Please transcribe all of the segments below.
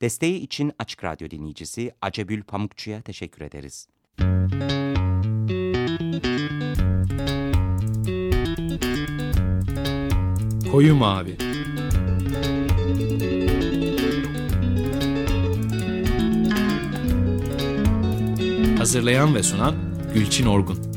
Desteği için Açık Radyo dinleyicisi Acebül Pamukçu'ya teşekkür ederiz. Koyu Mavi Hazırlayan ve sunan Gülçin Orgun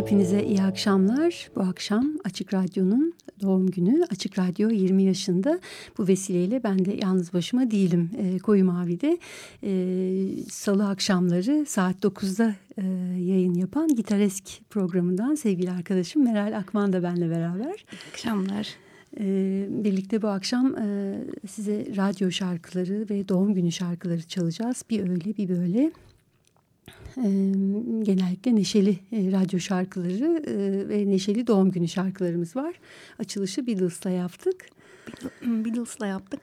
hepinize iyi akşamlar. Bu akşam Açık Radyo'nun doğum günü. Açık Radyo 20 yaşında. Bu vesileyle ben de yalnız başıma değilim. E, Koyu Mavi'de e, salı akşamları saat 9'da e, yayın yapan Gitaresk programından sevgili arkadaşım Meral Akman da benle beraber. İyi akşamlar. E, birlikte bu akşam e, size radyo şarkıları ve doğum günü şarkıları çalacağız. Bir öyle bir böyle genellikle neşeli radyo şarkıları ve neşeli doğum günü şarkılarımız var. Açılışı Beatles'la yaptık. Beatles'la yaptık.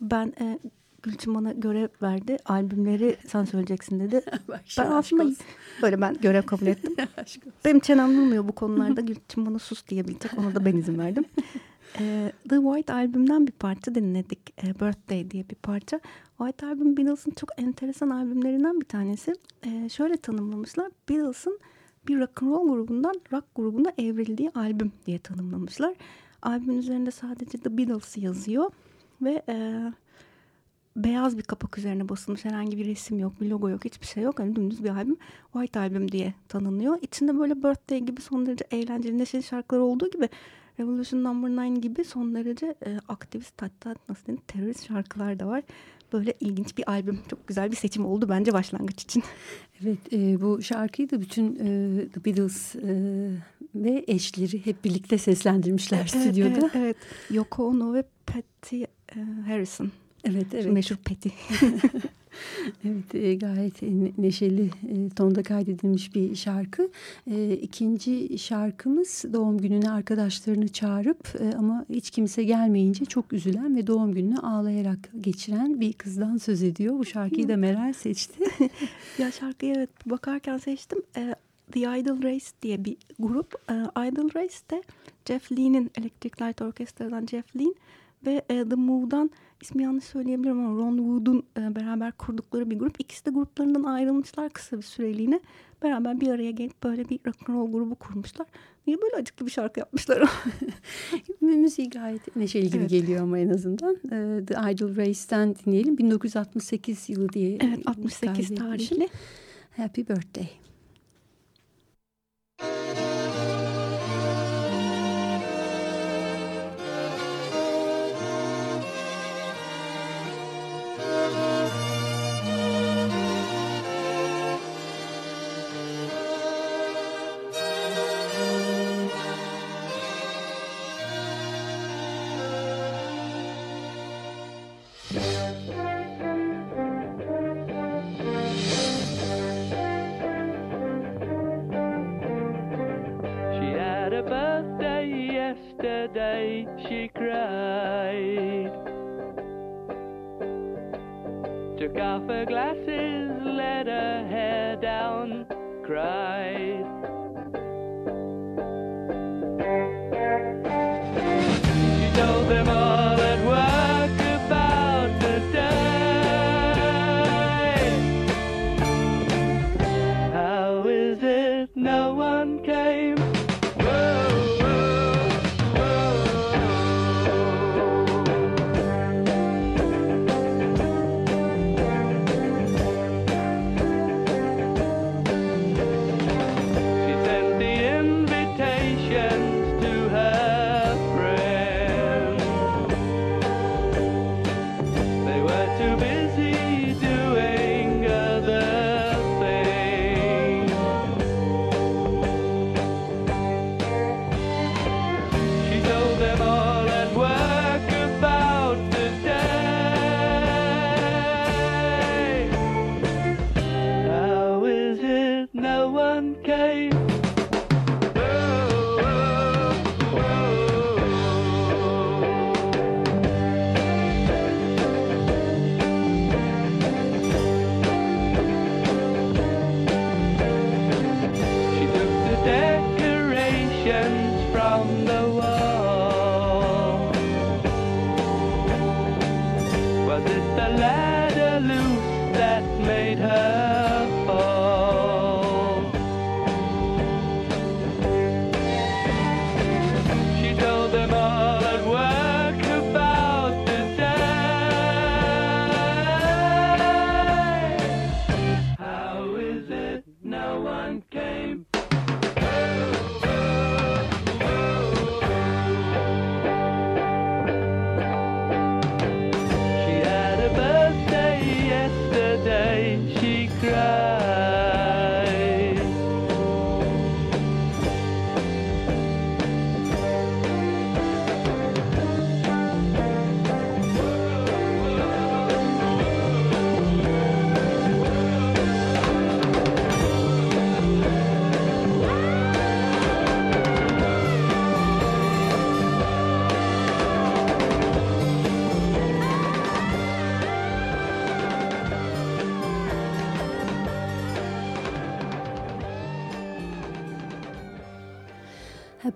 Ben e, Gülçin bana görev verdi. Albümleri sen söyleyeceksin dedi. ben aslında böyle ben görev kabul ettim. Benim çenem durmuyor bu konularda. Gülçin bana sus diyebilecek. Ona da ben izin verdim. E, The White albümden bir parça dinledik. E, Birthday diye bir parça. White albüm Beatles'ın çok enteresan albümlerinden bir tanesi. E, şöyle tanımlamışlar. Beatles'ın bir rock and roll grubundan rock grubuna evrildiği albüm diye tanımlamışlar. Albümün üzerinde sadece The Beatles yazıyor ve e, beyaz bir kapak üzerine basılmış herhangi bir resim yok, bir logo yok, hiçbir şey yok. Hani dümdüz bir albüm White albüm diye tanınıyor. İçinde böyle Birthday gibi son derece eğlenceli, neşeli şarkılar olduğu gibi Revolution Number no. 9 gibi son derece e, aktivist hatta nasıl diyeyim terörist şarkılar da var. Böyle ilginç bir albüm. Çok güzel bir seçim oldu bence başlangıç için. Evet e, bu şarkıyı da bütün e, The Beatles e, ve eşleri hep birlikte seslendirmişler evet, stüdyoda. Evet, evet. Yoko Ono ve Patty e, Harrison. Evet, evet. Şu meşhur Peti. evet, e, gayet neşeli e, tonda kaydedilmiş bir şarkı. E, ikinci şarkımız doğum gününe arkadaşlarını çağırıp e, ama hiç kimse gelmeyince çok üzülen ve doğum gününü ağlayarak geçiren bir kızdan söz ediyor. Bu şarkıyı da Meral seçti. ya şarkıyı evet bakarken seçtim. E, The Idle Race diye bir grup. E, Idle Race'de Jeff Lee'nin Electric Light Orchestra'dan Jeff Lee ve e, The Move'dan ismi yanlış söyleyebilirim ama Ron Wood'un e, beraber kurdukları bir grup. İkisi de gruplarından ayrılmışlar kısa bir süreliğine. Beraber bir araya gelip böyle bir rock and roll grubu kurmuşlar. Niye böyle acıklı bir şarkı yapmışlar? Müziği gayet neşeli gibi evet. geliyor ama en azından. E, The Idle Race'ten dinleyelim. 1968 yılı diye. Evet 68 tarihli. Happy Birthday.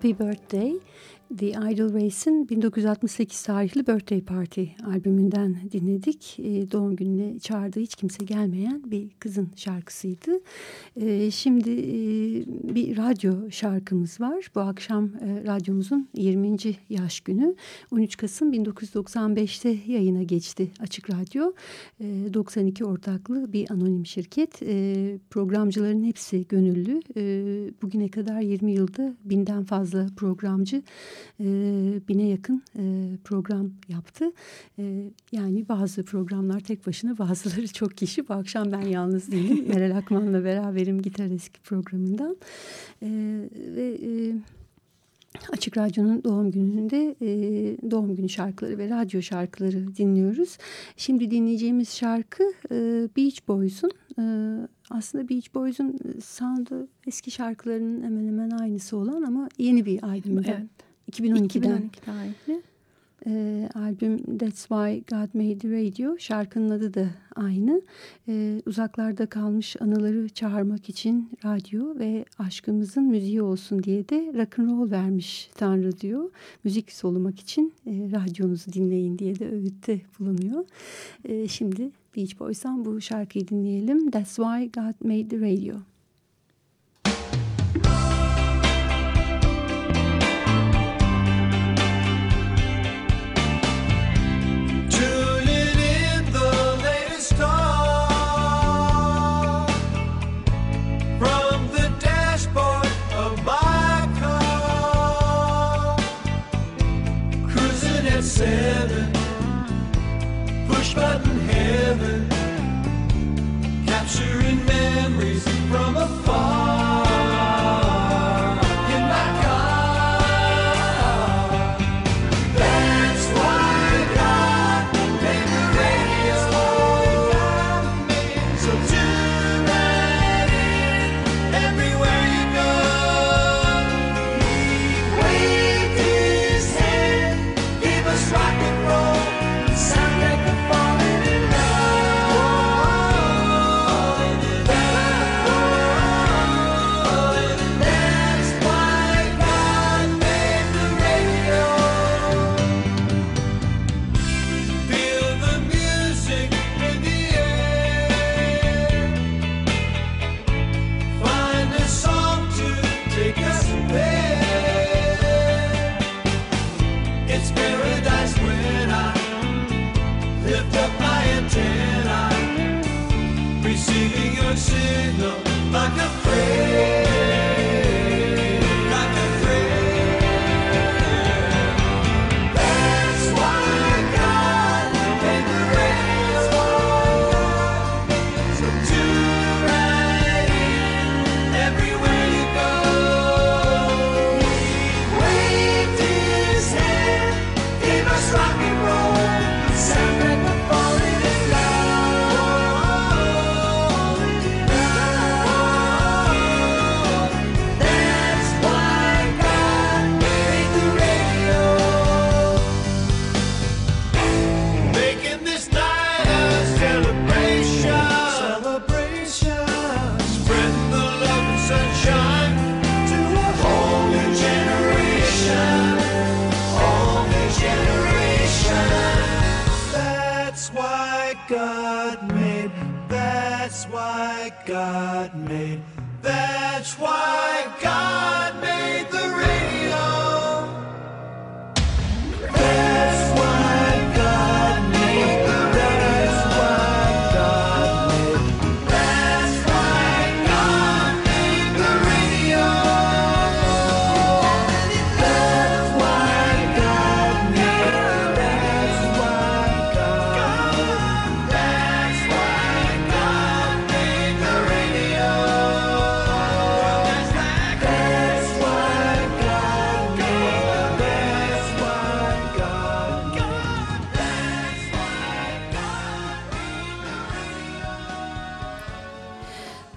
Happy Birthday The Idol Race'in 1968 tarihli Birthday Party albümünden dinledik. E, doğum gününe çağırdığı hiç kimse gelmeyen bir kızın şarkısıydı. E, şimdi e, bir radyo şarkımız var. Bu akşam e, radyomuzun 20. yaş günü. 13 Kasım 1995'te yayına geçti Açık Radyo. E, 92 ortaklı bir anonim şirket. E, programcıların hepsi gönüllü. E, bugüne kadar 20 yılda binden fazla programcı e, bine yakın e, program yaptı. E, yani bazı programlar tek başına bazıları çok kişi. Bu akşam ben yalnız değilim. Meral Akman'la beraberim Gitar Eski programından. E, ve... E, Açık Radyo'nun doğum gününde e, doğum günü şarkıları ve radyo şarkıları dinliyoruz. Şimdi dinleyeceğimiz şarkı e, Beach Boys'un e, aslında Beach Boys'un sound'u eski şarkılarının hemen hemen aynısı olan ama yeni bir albüm. Evet. 2012'den. 2012 tarihli. E, albüm That's Why God Made the Radio şarkının adı da aynı. E, uzaklarda kalmış anıları çağırmak için radyo ve aşkımızın müziği olsun diye de rock and roll vermiş Tanrı diyor. Müzik solumak için e, radyonuzu dinleyin diye de öğütte bulunuyor. E, şimdi Beach Boys'tan bu şarkıyı dinleyelim. That's Why God Made the Radio. seven, push button heaven.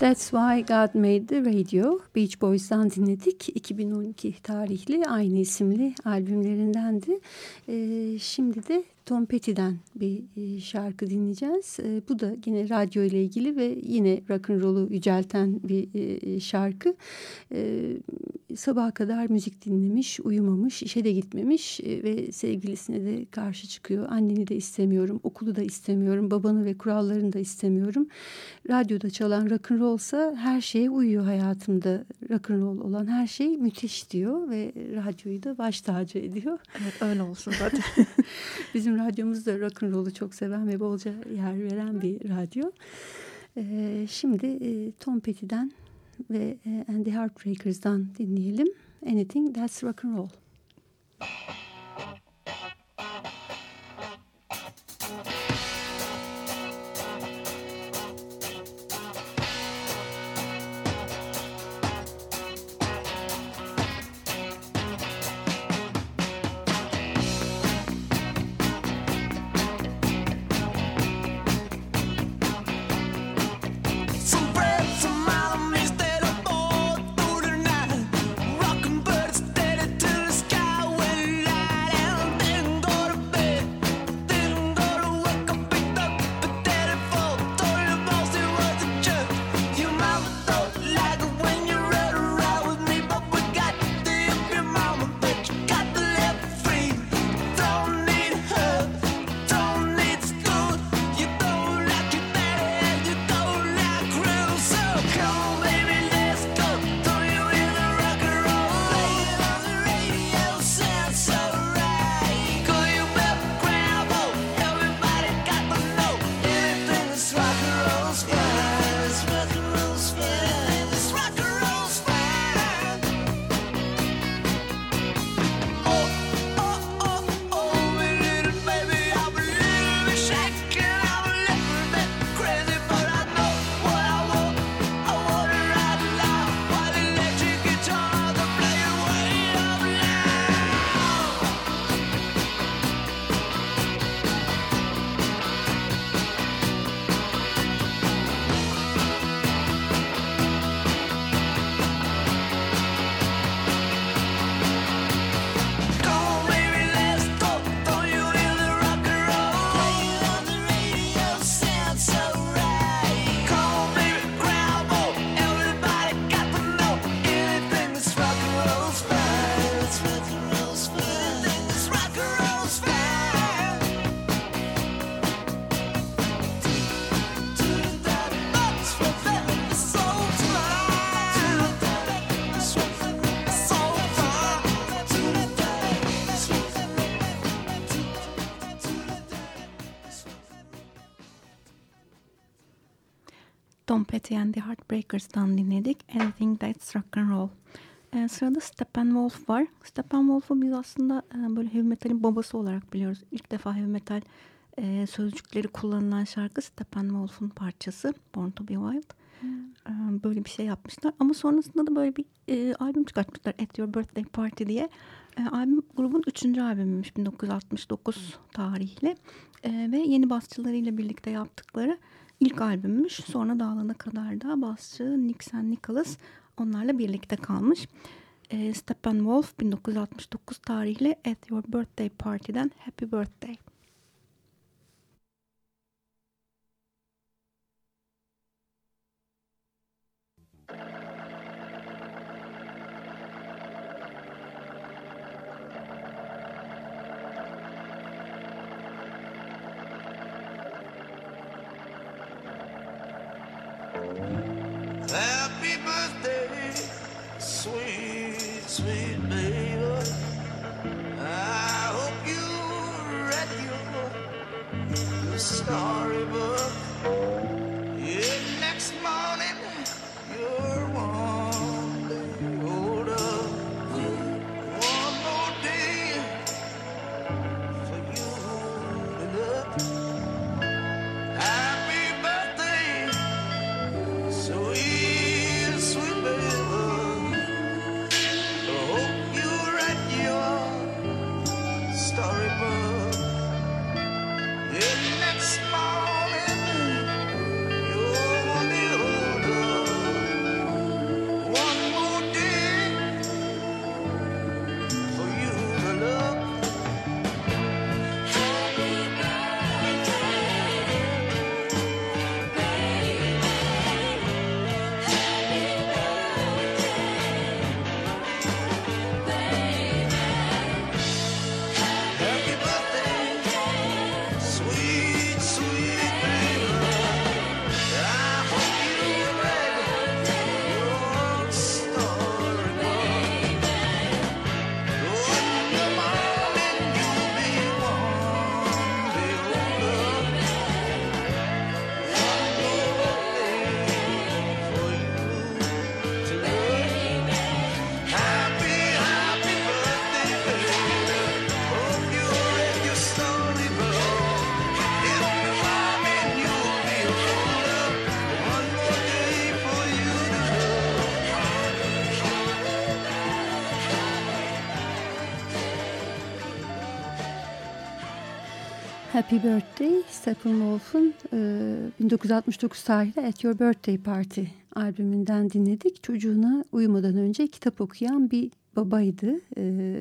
That's Why God Made the Radio. Beach Boys'tan dinledik. 2012 tarihli aynı isimli albümlerindendi. Ee, şimdi de Tom Petty'den bir e, şarkı dinleyeceğiz. E, bu da yine radyo ile ilgili ve yine rock'n'roll'u yücelten bir e, şarkı. Sabaha kadar müzik dinlemiş, uyumamış, işe de gitmemiş ve sevgilisine de karşı çıkıyor. Anneni de istemiyorum, okulu da istemiyorum, babanı ve kurallarını da istemiyorum. Radyoda çalan rock'n'rollsa her şeye uyuyor hayatımda. Rock'n'roll olan her şey müthiş diyor ve radyoyu da baş tacı ediyor. Evet öyle olsun zaten. Bizim radyomuz da rock'n'roll'u çok seven ve bolca yer veren bir radyo. Ee, şimdi e, Tom Petty'den ve e, And the Heartbreakers'dan dinleyelim. Anything That's Rock'n'Roll. Roll. Petty and the Heartbreakers'tan dinledik. Anything That's Rock and Roll. Ee, sırada Steppenwolf var. Steppenwolf'u biz aslında e, böyle heavy metalin babası olarak biliyoruz. İlk defa heavy metal e, sözcükleri kullanılan şarkı Steppenwolf'un parçası Born to be Wild. Hmm. E, böyle bir şey yapmışlar. Ama sonrasında da böyle bir e, albüm çıkartmışlar At Your Birthday Party diye. E, albüm grubun üçüncü albümüymüş 1969 tarihli. E, ve yeni basçılarıyla birlikte yaptıkları ilk albümmüş. Sonra dağılana kadar da basçı San Nicholas onlarla birlikte kalmış. E, Steppenwolf 1969 tarihli At Your Birthday Party'den Happy Birthday. Happy Birthday Steppenwolf'un e, 1969 tarihli At Your Birthday Party albümünden dinledik. Çocuğuna uyumadan önce kitap okuyan bir babaydı. E,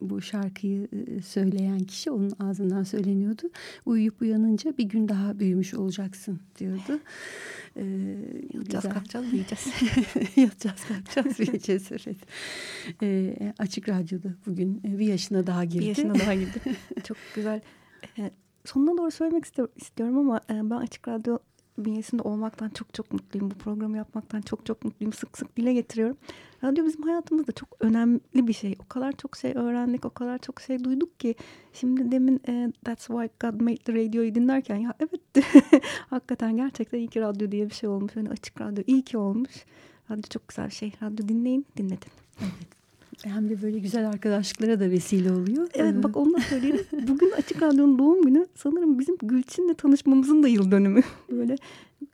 bu şarkıyı e, söyleyen kişi onun ağzından söyleniyordu. Uyuyup uyanınca bir gün daha büyümüş olacaksın diyordu. Ee, Yatacağız kalkacağız büyüyeceğiz. Yatacağız kalkacağız büyüyeceğiz evet. Ee, açık Radyo'da bugün bir yaşına daha girdi. Bir yaşına daha girdi. Çok güzel sonuna doğru söylemek istiyorum ama ben Açık Radyo bünyesinde olmaktan çok çok mutluyum. Bu programı yapmaktan çok çok mutluyum. Sık sık dile getiriyorum. Radyo bizim hayatımızda çok önemli bir şey. O kadar çok şey öğrendik, o kadar çok şey duyduk ki. Şimdi demin That's Why God Made the Radio'yu dinlerken ya evet hakikaten gerçekten iyi ki radyo diye bir şey olmuş. Yani açık radyo iyi ki olmuş. Radyo çok güzel bir şey. Radyo dinleyin, dinletin. Evet. Hem de böyle güzel arkadaşlıklara da vesile oluyor. Evet bak onu da söyleyelim. Bugün Açık Radyo'nun doğum günü sanırım bizim Gülçin'le tanışmamızın da yıl dönümü. Böyle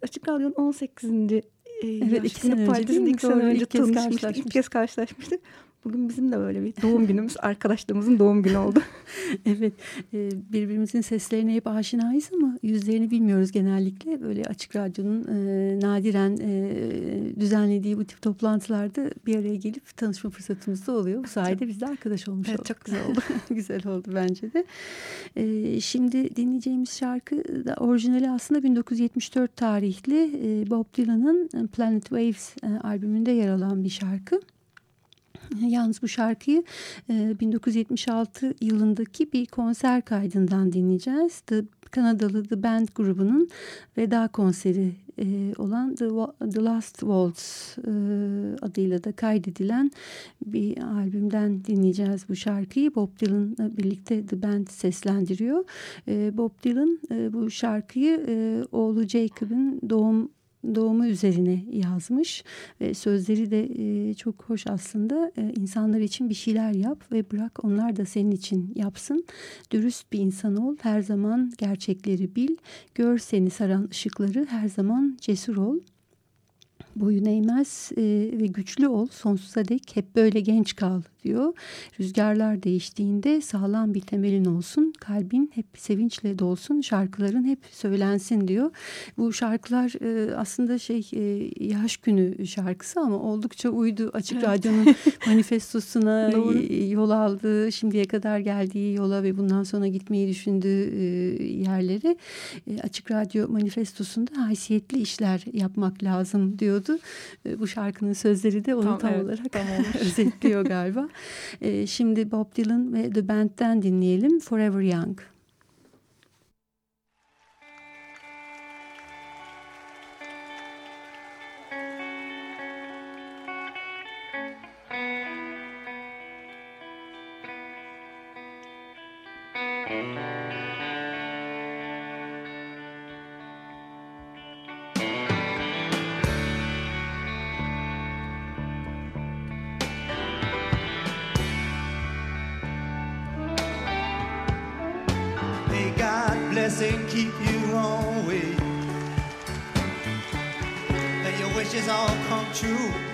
Açık Radyo'nun 18. E, evet, iki sene önce, iki sene önce tanışmıştık. İlk kez karşılaşmıştık. Bugün bizim de böyle bir doğum günümüz, arkadaşlığımızın doğum günü oldu. evet, e, birbirimizin seslerine hep aşinayız ama yüzlerini bilmiyoruz genellikle. Böyle Açık Radyo'nun e, nadiren e, düzenlediği bu tip toplantılarda bir araya gelip tanışma fırsatımız da oluyor. Bu sayede biz de arkadaş olmuş evet, olduk. Çok güzel oldu. güzel oldu bence de. E, şimdi dinleyeceğimiz şarkı da orijinali aslında 1974 tarihli e, Bob Dylan'ın Planet Waves e, albümünde yer alan bir şarkı. Yalnız bu şarkıyı 1976 yılındaki bir konser kaydından dinleyeceğiz. The Kanadalı The Band grubunun veda konseri olan The, Last Waltz adıyla da kaydedilen bir albümden dinleyeceğiz bu şarkıyı. Bob Dylan'la birlikte The Band seslendiriyor. Bob Dylan bu şarkıyı oğlu Jacob'ın doğum doğumu üzerine yazmış. Ve sözleri de e, çok hoş aslında. E, insanlar için bir şeyler yap ve bırak onlar da senin için yapsın. Dürüst bir insan ol. Her zaman gerçekleri bil. Gör seni saran ışıkları. Her zaman cesur ol boyun eğmez e, ve güçlü ol sonsuza dek hep böyle genç kal diyor. Rüzgarlar değiştiğinde sağlam bir temelin olsun kalbin hep sevinçle dolsun şarkıların hep söylensin diyor. Bu şarkılar e, aslında şey e, yaş günü şarkısı ama oldukça uydu Açık evet. Radyo'nun manifestosuna yol aldığı şimdiye kadar geldiği yola ve bundan sonra gitmeyi düşündüğü e, yerleri e, Açık Radyo manifestosunda haysiyetli işler yapmak lazım diyor diyordu. E, bu şarkının sözleri de onu tam, tam evet, olarak tam özetliyor galiba. E, şimdi Bob Dylan ve The Band'den dinleyelim Forever Young. Blessing keep you always. May your wishes all come true.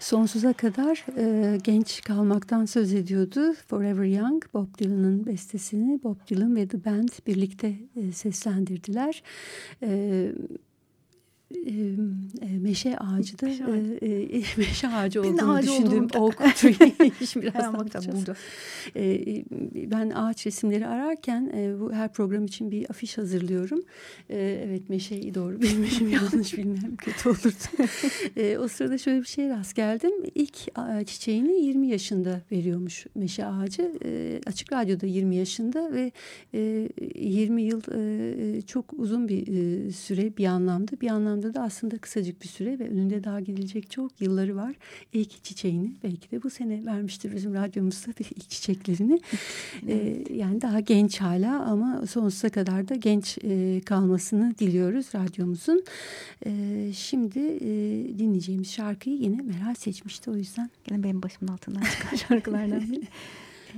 Sonsuza kadar e, genç kalmaktan söz ediyordu. Forever Young, Bob Dylan'ın bestesini Bob Dylan ve The Band birlikte e, seslendirdiler. E, e, meşe ağacı da meşe ağacı, e, meşe ağacı olduğunu ağacı düşündüğüm oak tree'ymiş biraz burada. E, ben ağaç resimleri ararken e, bu her program için bir afiş hazırlıyorum. E, evet meşeyi doğru bilmişim yanlış bilmem kötü olurdu. e, o sırada şöyle bir şey rast geldim. İlk çiçeğini 20 yaşında veriyormuş meşe ağacı. E, açık radyoda 20 yaşında ve e, 20 yıl e, çok uzun bir e, süre bir anlamda bir anlamda anlamda da aslında kısacık bir süre ve önünde daha gidilecek çok yılları var. İlk çiçeğini belki de bu sene vermiştir bizim radyomuzda bir ilk çiçeklerini. Ee, yani daha genç hala ama sonsuza kadar da genç e, kalmasını diliyoruz radyomuzun. E, şimdi e, dinleyeceğimiz şarkıyı yine Meral seçmişti o yüzden. Yine benim başımın altından çıkan şarkılardan biri.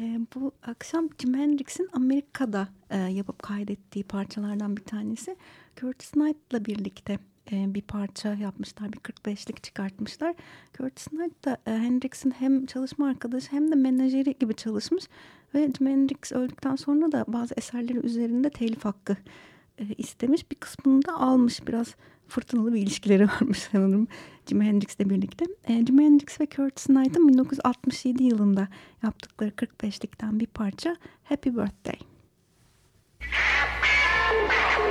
E, bu akşam Jim Hendrix'in Amerika'da e, yapıp kaydettiği parçalardan bir tanesi. Curtis Knight'la birlikte e, bir parça yapmışlar. Bir 45'lik çıkartmışlar. Curtis Knight da e, Hendrix'in hem çalışma arkadaşı hem de menajeri gibi çalışmış. Ve Jim Hendrix öldükten sonra da bazı eserleri üzerinde telif hakkı e, istemiş. Bir kısmını da almış. Biraz fırtınalı bir ilişkileri varmış sanırım Jimi Hendrix'le birlikte. E, Jimi Hendrix ve Curtis Knight'ın 1967 yılında yaptıkları 45'likten bir parça Happy Birthday. Jimi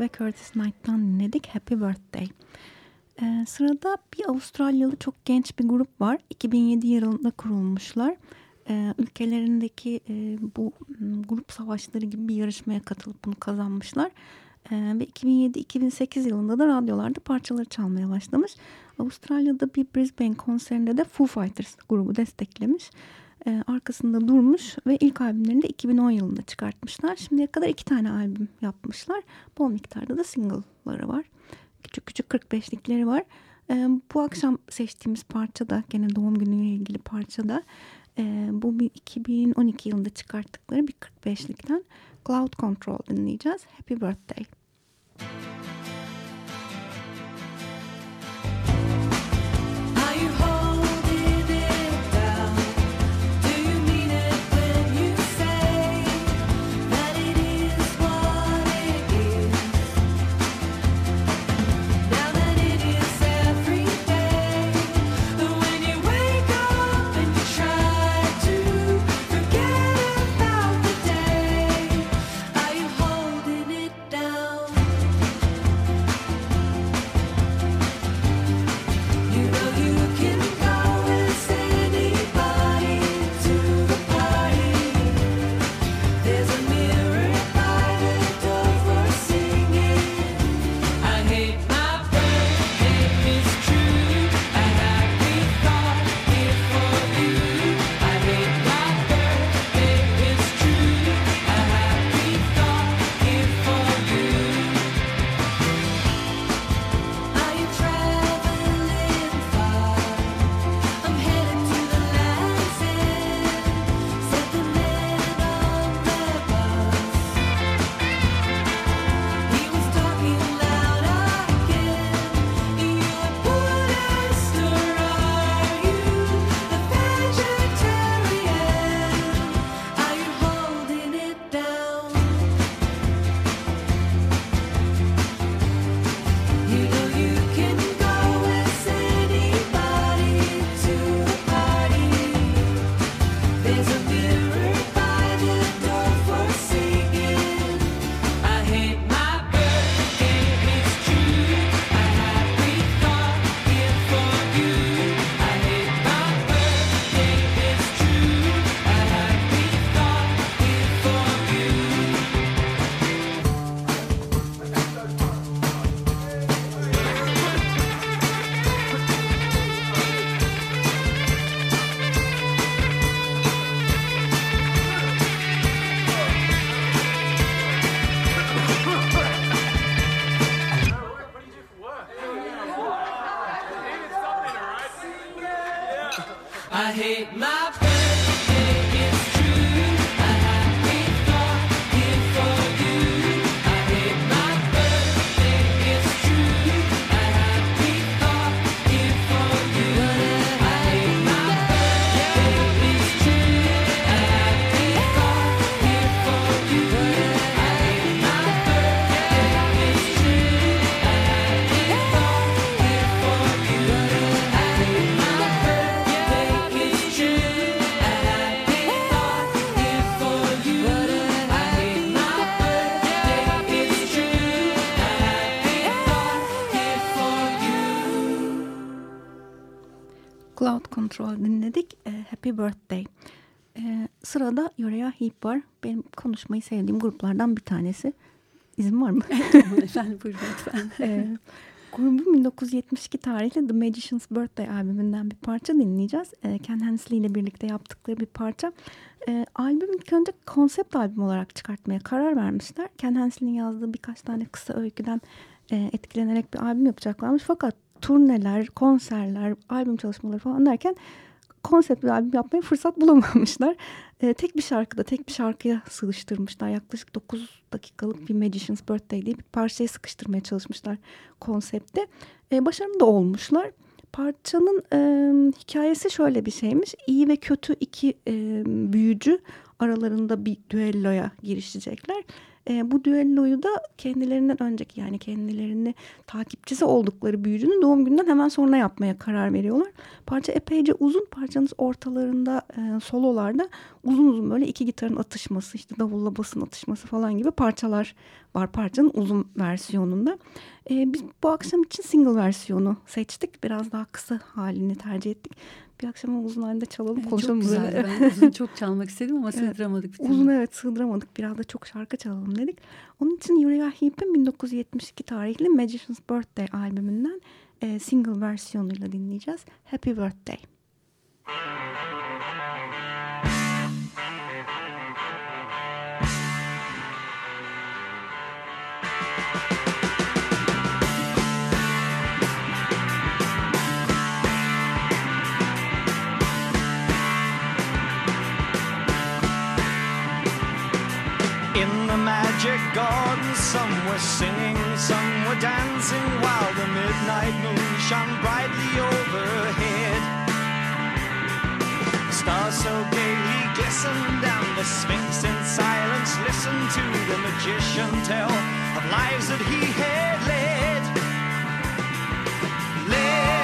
Ve Curtis Knight'tan dinledik Happy Birthday. Ee, sırada bir Avustralyalı çok genç bir grup var. 2007 yılında kurulmuşlar. Ee, ülkelerindeki e, bu grup savaşları gibi bir yarışmaya katılıp bunu kazanmışlar. Ee, ve 2007-2008 yılında da radyolarda parçaları çalmaya başlamış. Avustralya'da bir Brisbane konserinde de Foo Fighters grubu desteklemiş e, arkasında durmuş ve ilk albümlerini de 2010 yılında çıkartmışlar. Şimdiye kadar iki tane albüm yapmışlar. Bol miktarda da single'ları var. Küçük küçük 45'likleri var. E, bu akşam seçtiğimiz parça da gene doğum günüyle ilgili parça da e, bu bir 2012 yılında çıkarttıkları bir 45'likten Cloud Control dinleyeceğiz. Happy Birthday. hate Control dinledik. E, Happy Birthday. E, sırada Uriah Heep var. Benim konuşmayı sevdiğim gruplardan bir tanesi. İzin var mı? tamam efendim buyurun lütfen. e, grubun 1972 tarihli The Magician's Birthday albümünden bir parça dinleyeceğiz. E, Ken Hensley ile birlikte yaptıkları bir parça. E, albüm ilk önce konsept albüm olarak çıkartmaya karar vermişler. Ken Hensley'nin yazdığı birkaç tane kısa öyküden e, etkilenerek bir albüm yapacaklarmış. Fakat turneler, konserler, albüm çalışmaları falan derken konsept bir albüm yapmaya fırsat bulamamışlar. E, tek bir şarkıda, tek bir şarkıya sıkıştırmışlar. Yaklaşık 9 dakikalık bir Magician's Birthday diye bir parçayı sıkıştırmaya çalışmışlar konsepte. E, başarılı da olmuşlar. Parçanın e, hikayesi şöyle bir şeymiş. İyi ve kötü iki e, büyücü aralarında bir düelloya girişecekler. E, bu düelloyu da kendilerinden önceki yani kendilerini takipçisi oldukları büyücünün doğum gününden hemen sonra yapmaya karar veriyorlar. Parça epeyce uzun. Parçanın ortalarında e, sololarda uzun uzun böyle iki gitarın atışması işte davulla basın atışması falan gibi parçalar var parçanın uzun versiyonunda. E, biz bu akşam için single versiyonu seçtik. Biraz daha kısa halini tercih ettik bir akşam uzun halinde çalalım evet, konuşalım. Çok güzeldi. ben uzun çok çalmak istedim ama evet, sığdıramadık. Uzun evet sığdıramadık. Biraz da çok şarkı çalalım dedik. Onun için Uriah Heep'in 1972 tarihli Magician's Birthday albümünden e, single versiyonuyla dinleyeceğiz. Happy Birthday. Magic garden. Some were singing, some were dancing, while the midnight moon shone brightly overhead. Stars so gaily glistened, and the Sphinx in silence listened to the magician tell of lives that he had led. Let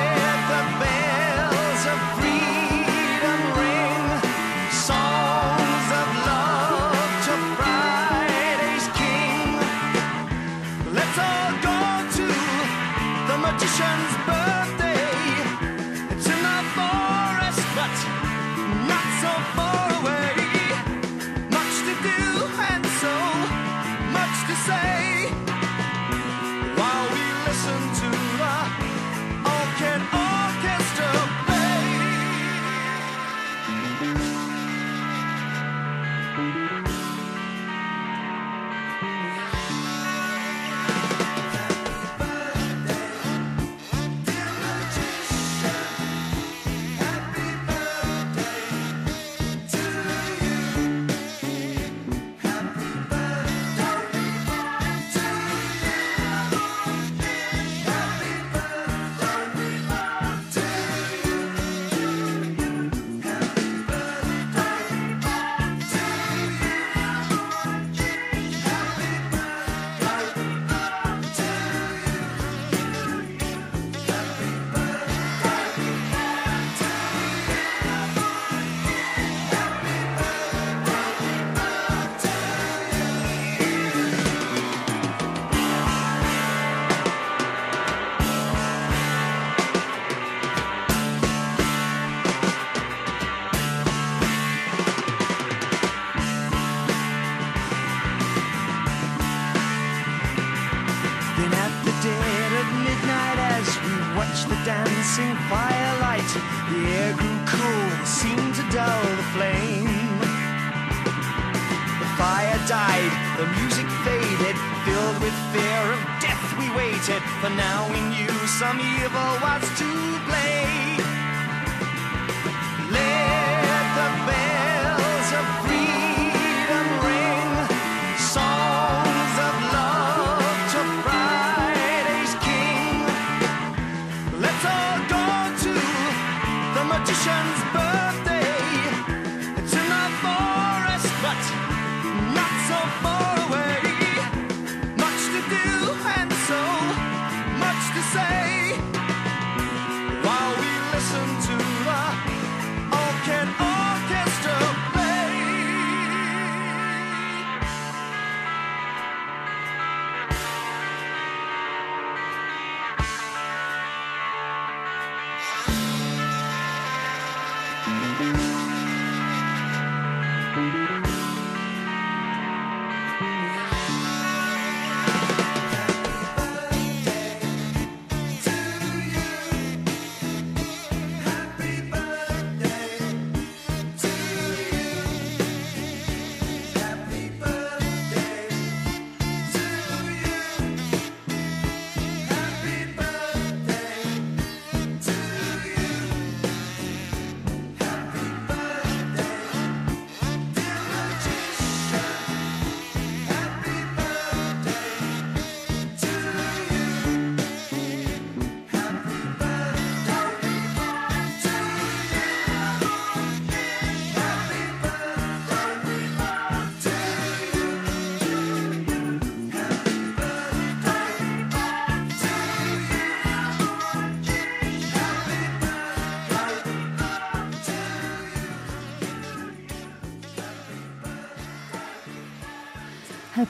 the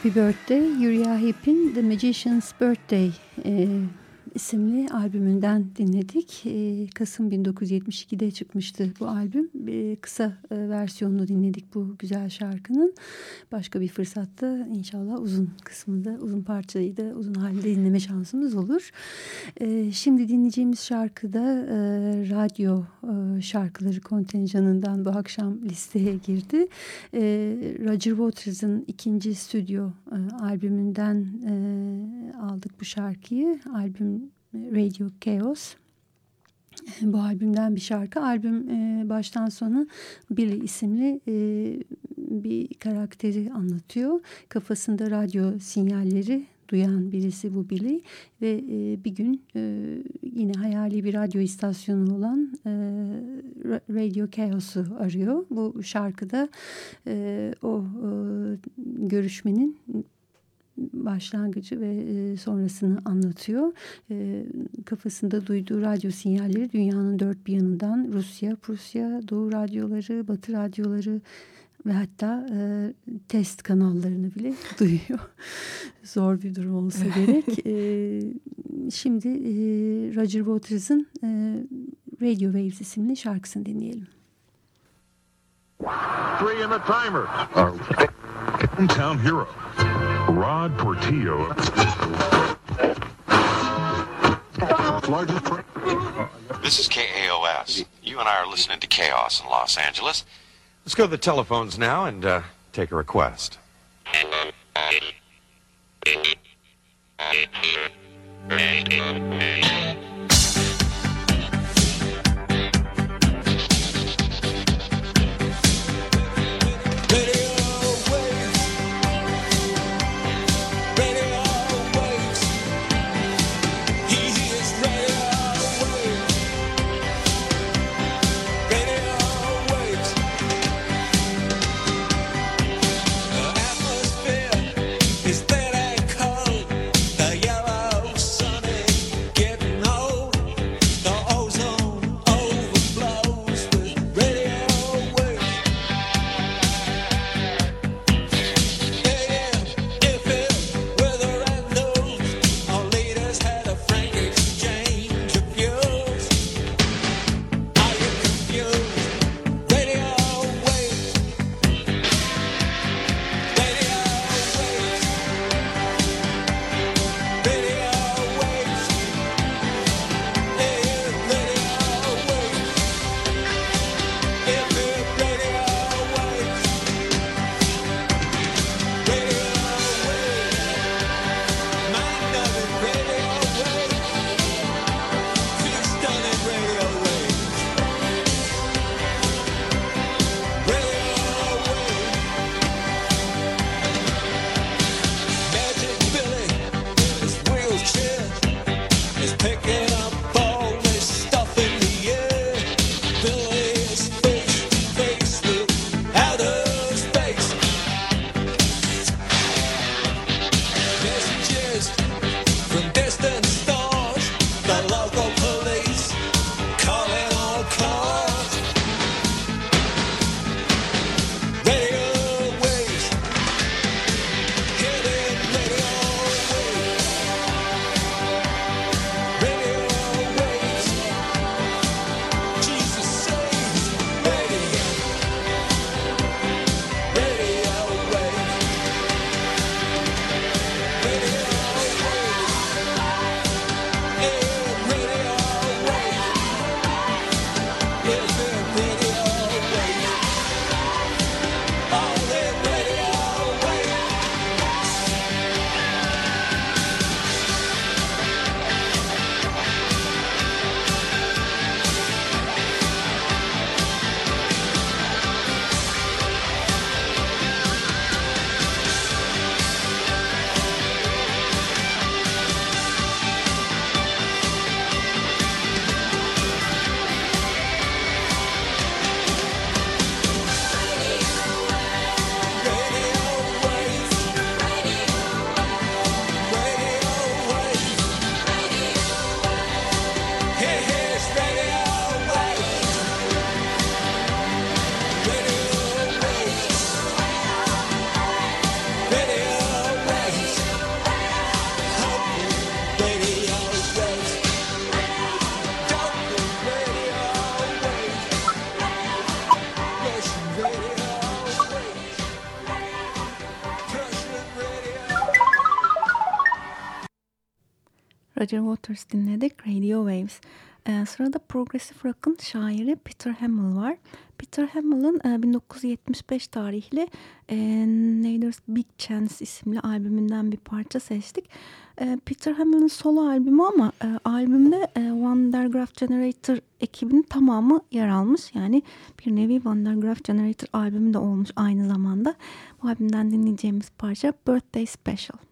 Happy Birthday, Uriah Heep'in The Magician's Birthday e, isimli albümünden dinledik. E, Kasım 1972'de çıkmıştı bu albüm. E, kısa e, versiyonunu dinledik bu güzel şarkının. Başka bir fırsatta inşallah uzun kısmında, uzun parçayı da uzun halde dinleme şansımız olur. E, şimdi dinleyeceğimiz şarkıda e, radyo e, şarkıları kontenjanından bu akşam listeye girdi. E, Roger Waters'ın ikinci stüdyo e, albümünden e, aldık bu şarkıyı. Albüm Radio Chaos. Bu albümden bir şarkı. Albüm e, baştan sona Billy isimli e, bir karakteri anlatıyor. Kafasında radyo sinyalleri duyan birisi bu Billy ve e, bir gün yine hayali bir radyo istasyonu olan Radio Chaos'u arıyor. Bu şarkıda o görüşmenin başlangıcı ve e, sonrasını anlatıyor. E, kafasında duyduğu radyo sinyalleri dünyanın dört bir yanından Rusya, Prusya, Doğu radyoları, Batı radyoları ve hatta e, test kanallarını bile duyuyor. Zor bir durum olsa gerek. şimdi Roger Waters'ın Radio Waves isimli şarkısını dinleyelim. Three in the timer. Hometown hero. Rod Portillo. This is KAOS. You and I are listening to Chaos in Los Angeles. Let's go to the telephones now and uh, take a request. Roger Waters dinledik. Radio Waves. Ee, sırada Progressive Rock'ın şairi Peter Hamill var. Peter Hamill'ın e, 1975 tarihli e, Neighbors Big Chance isimli albümünden bir parça seçtik. E, Peter Hamill'ın solo albümü ama e, albümde e, Wondergraph Generator ekibinin tamamı yer almış. Yani bir nevi Wondergraph Generator albümü de olmuş aynı zamanda. Bu albümden dinleyeceğimiz parça Birthday Special.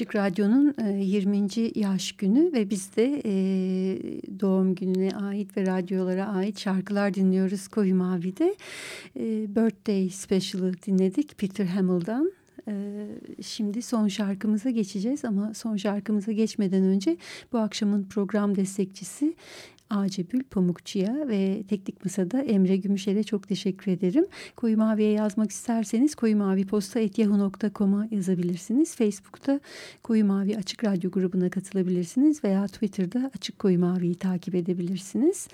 Açık Radyo'nun 20. E, yaş günü ve biz de e, doğum gününe ait ve radyolara ait şarkılar dinliyoruz Koyu Mavi'de. E, Birthday Special'ı dinledik Peter Hamill'dan. Şimdi son şarkımıza geçeceğiz ama son şarkımıza geçmeden önce bu akşamın program destekçisi Acebül Pamukçu'ya ve Teknik Masa'da Emre Gümüşer'e çok teşekkür ederim. Koyu Mavi'ye yazmak isterseniz koyumaviposta.yahoo.com'a yazabilirsiniz. Facebook'ta Koyu Mavi Açık Radyo grubuna katılabilirsiniz veya Twitter'da Açık Koyu Mavi'yi takip edebilirsiniz.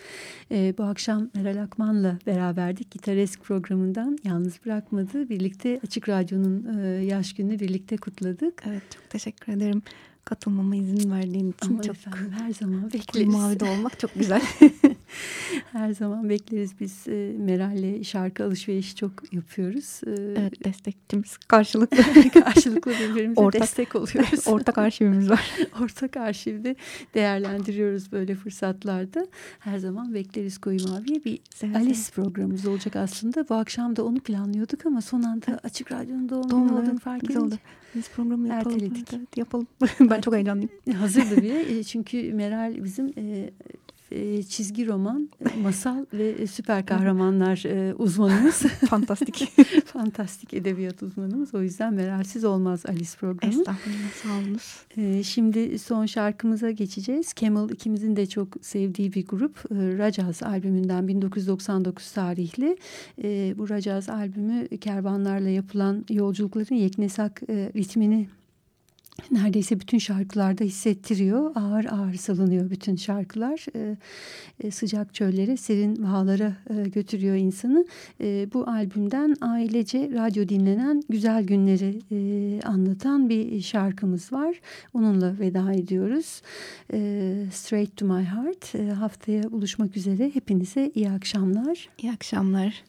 Ee, bu akşam Meral Akman'la beraberdik. Gitaresk programından yalnız bırakmadı. Birlikte Açık Radyo'nun e, yaş gününü birlikte kutladık. Evet çok teşekkür ederim katılmama izin verdiğin için Ama çok efendim, her zaman bekleriz. Mavide olmak çok güzel. Her zaman bekleriz biz e, Meral'le şarkı alışverişi çok yapıyoruz. E, evet destekçimiz karşılıklı. karşılıklı birbirimize ortak, destek oluyoruz. ortak arşivimiz var. ortak arşivde değerlendiriyoruz böyle fırsatlarda. Her zaman bekleriz Koyu Mavi'ye bir evet, Alice evet. programımız olacak aslında. Bu akşam da onu planlıyorduk ama son anda Açık Radyo'nun doğum, günü olduğunu fark edince. Biz programı yapalım. Erteledik. Evet, yapalım. ben çok heyecanlıyım. Hazırdı bir. Çünkü Meral bizim e, e, çizgi roman, e, masal ve süper kahramanlar e, uzmanımız. Fantastik. Fantastik edebiyat uzmanımız. O yüzden meralsiz olmaz Alice programı. Estağfurullah sağ olunuz. Şimdi son şarkımıza geçeceğiz. Camel ikimizin de çok sevdiği bir grup. Rajaz albümünden 1999 tarihli. Bu Rajaz albümü kervanlarla yapılan yolculukların yeknesak ritmini neredeyse bütün şarkılarda hissettiriyor. Ağır ağır salınıyor bütün şarkılar. E, e, sıcak çöllere, serin vahalara e, götürüyor insanı. E, bu albümden ailece radyo dinlenen güzel günleri e, anlatan bir şarkımız var. Onunla veda ediyoruz. E, Straight to My Heart. E, haftaya buluşmak üzere. Hepinize iyi akşamlar. İyi akşamlar.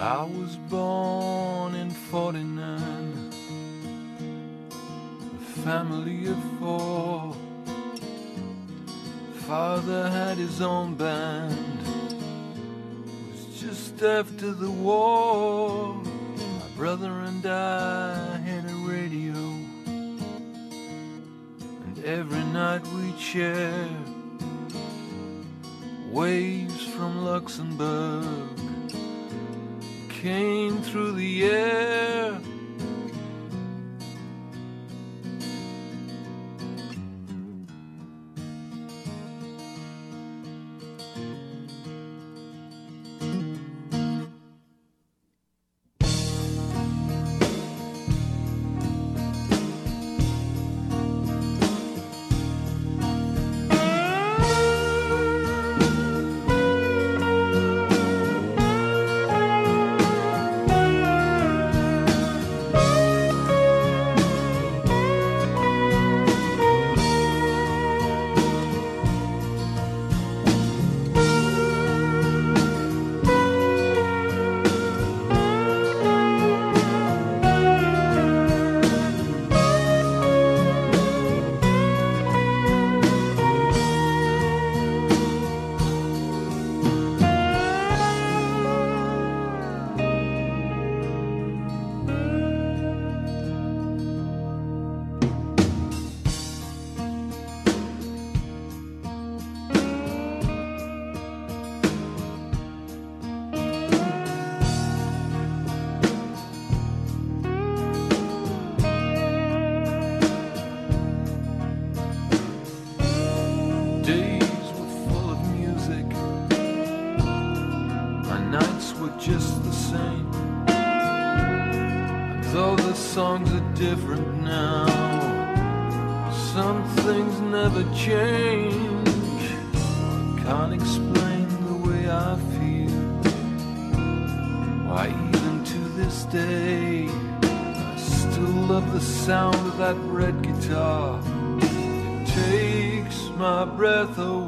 I was born in 49, a family of four. Father had his own band, it was just after the war. My brother and I had a radio, and every night we'd share waves from Luxembourg came through the air. change. I can't explain the way I feel. Why, even to this day, I still love the sound of that red guitar. It takes my breath away.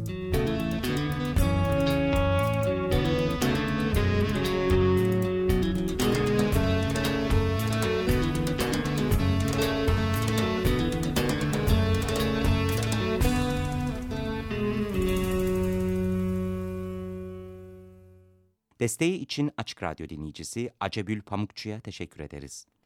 Desteği için Açık Radyo dinleyicisi Acebül Pamukçu'ya teşekkür ederiz.